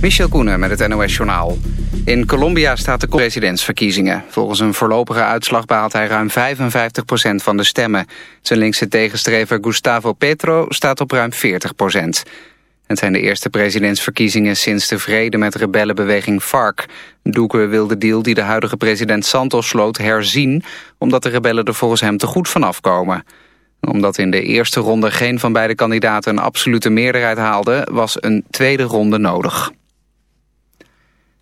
Michel Koenen met het NOS-journaal. In Colombia staat de presidentsverkiezingen. Volgens een voorlopige uitslag behaalt hij ruim 55% van de stemmen. Zijn linkse tegenstrever Gustavo Petro staat op ruim 40% Het zijn de eerste presidentsverkiezingen sinds de vrede met rebellenbeweging FARC. Duque wil de deal die de huidige president Santos sloot herzien... omdat de rebellen er volgens hem te goed vanaf komen omdat in de eerste ronde geen van beide kandidaten een absolute meerderheid haalde, was een tweede ronde nodig.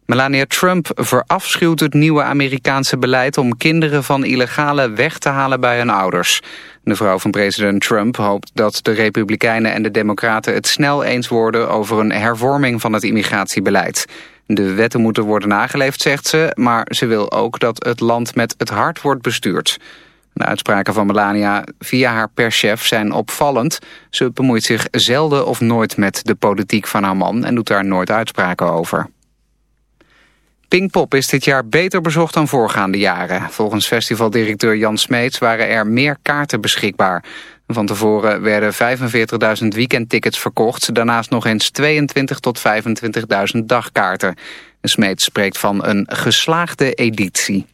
Melania Trump verafschuwt het nieuwe Amerikaanse beleid om kinderen van illegale weg te halen bij hun ouders. De vrouw van president Trump hoopt dat de Republikeinen en de Democraten het snel eens worden over een hervorming van het immigratiebeleid. De wetten moeten worden nageleefd, zegt ze, maar ze wil ook dat het land met het hart wordt bestuurd. De uitspraken van Melania via haar perschef zijn opvallend. Ze bemoeit zich zelden of nooit met de politiek van haar man en doet daar nooit uitspraken over. Pinkpop is dit jaar beter bezocht dan voorgaande jaren. Volgens festivaldirecteur Jan Smeets waren er meer kaarten beschikbaar. Van tevoren werden 45.000 weekendtickets verkocht. Daarnaast nog eens 22 tot 25.000 dagkaarten. Smeets spreekt van een geslaagde editie.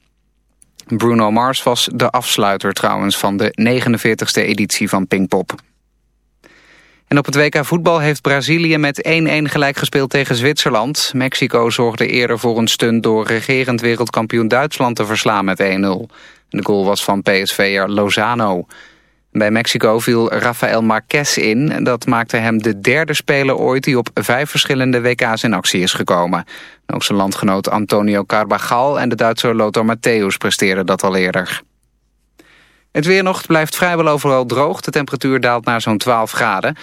Bruno Mars was de afsluiter trouwens van de 49ste editie van Pinkpop. En op het WK voetbal heeft Brazilië met 1-1 gelijk gespeeld tegen Zwitserland. Mexico zorgde eerder voor een stunt door regerend wereldkampioen Duitsland te verslaan met 1-0. De goal was van PSV'er Lozano. Bij Mexico viel Rafael Marquez in. Dat maakte hem de derde speler ooit die op vijf verschillende WK's in actie is gekomen. Ook zijn landgenoot Antonio Carvajal en de Duitser Lothar Matthäus presteerden dat al eerder. Het weer nog blijft vrijwel overal droog. De temperatuur daalt naar zo'n 12 graden.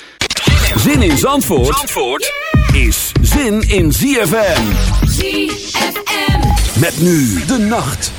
Zin in Zandvoort, Zandvoort is zin in ZFM. ZFM. Met nu de nacht.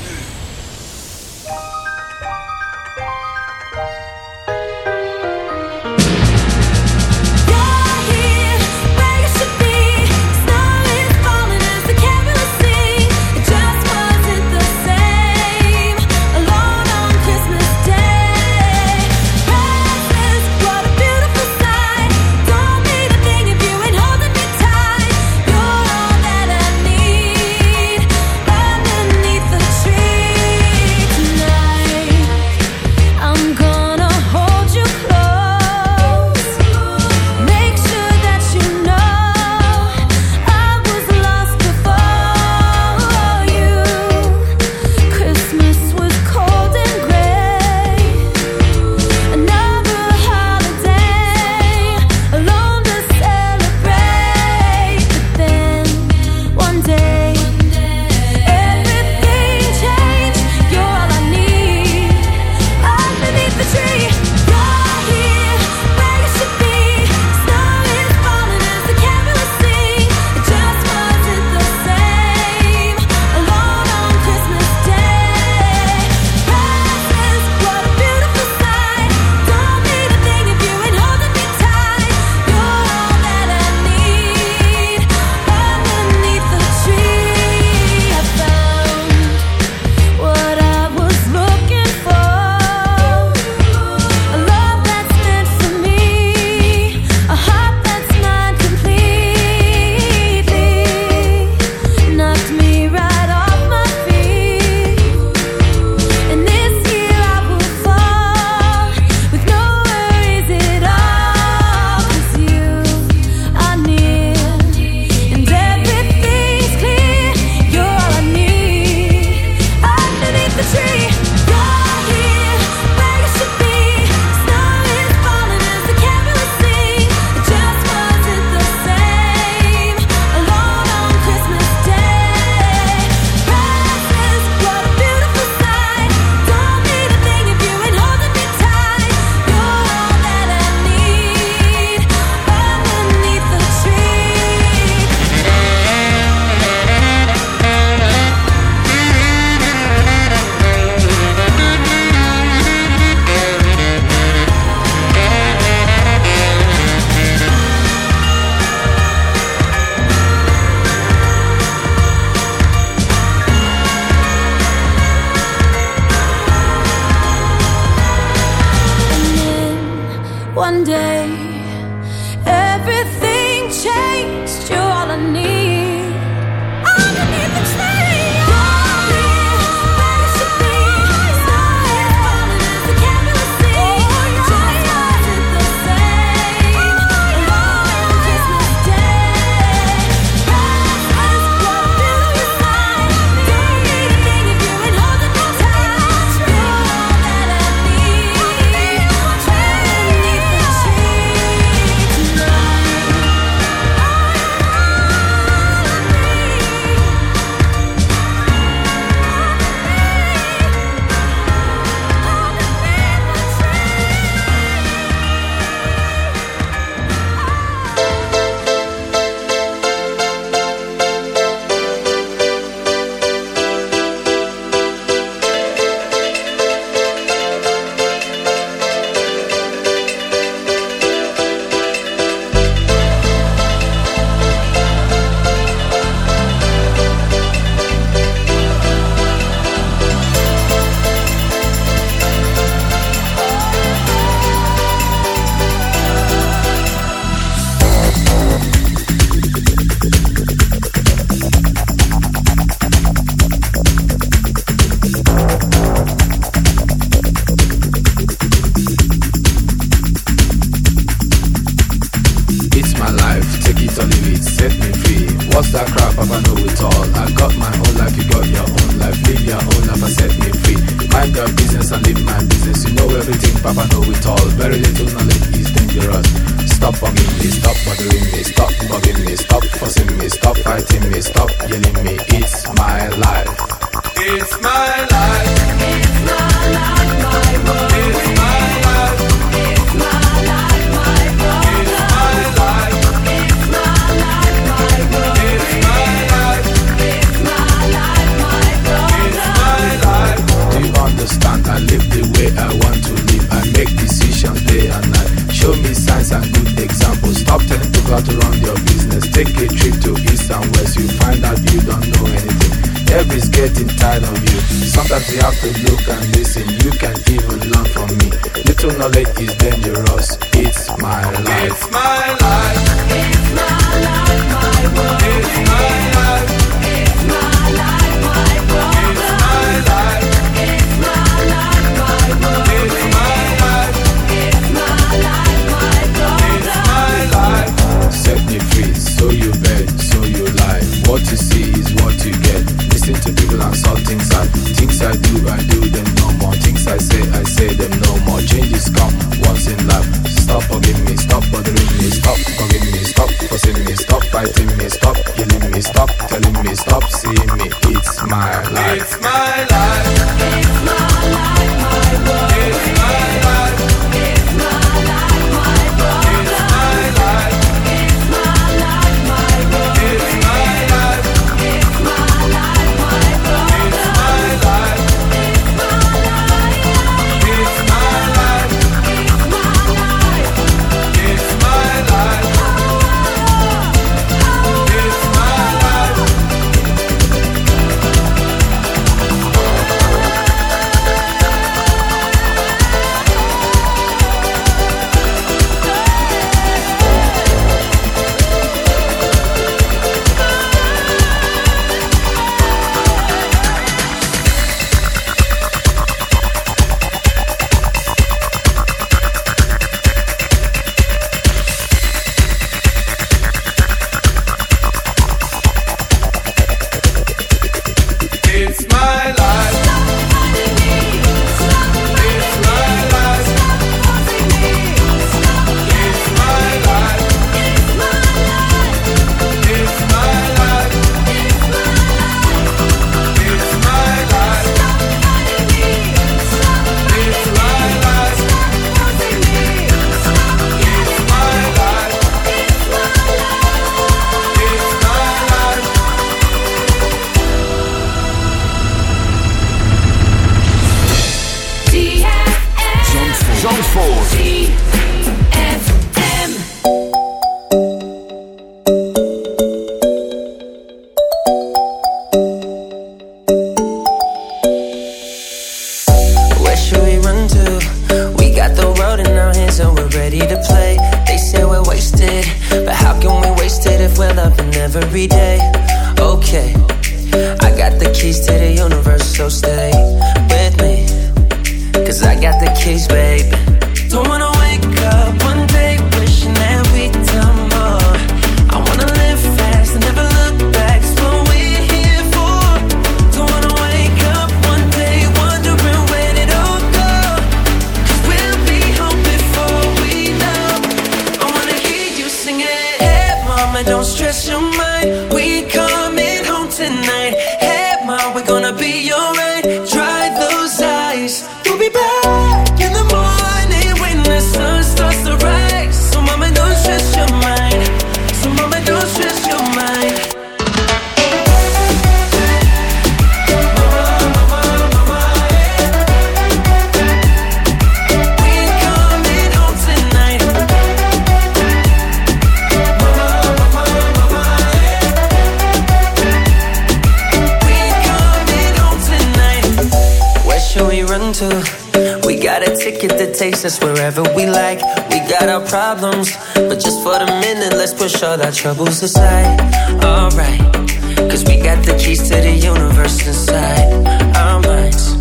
universe inside. Alright, cause we got the keys to the universe inside our minds.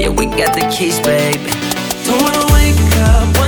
Yeah, we got the keys, baby. Don't wanna wake up.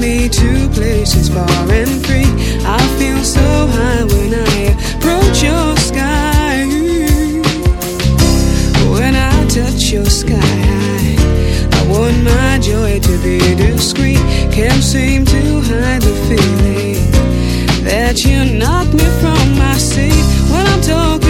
me to places far and free. I feel so high when I approach your sky. When I touch your sky, I want my joy to be discreet. Can't seem to hide the feeling that you knock me from my seat when I'm talking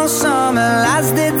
summer lasted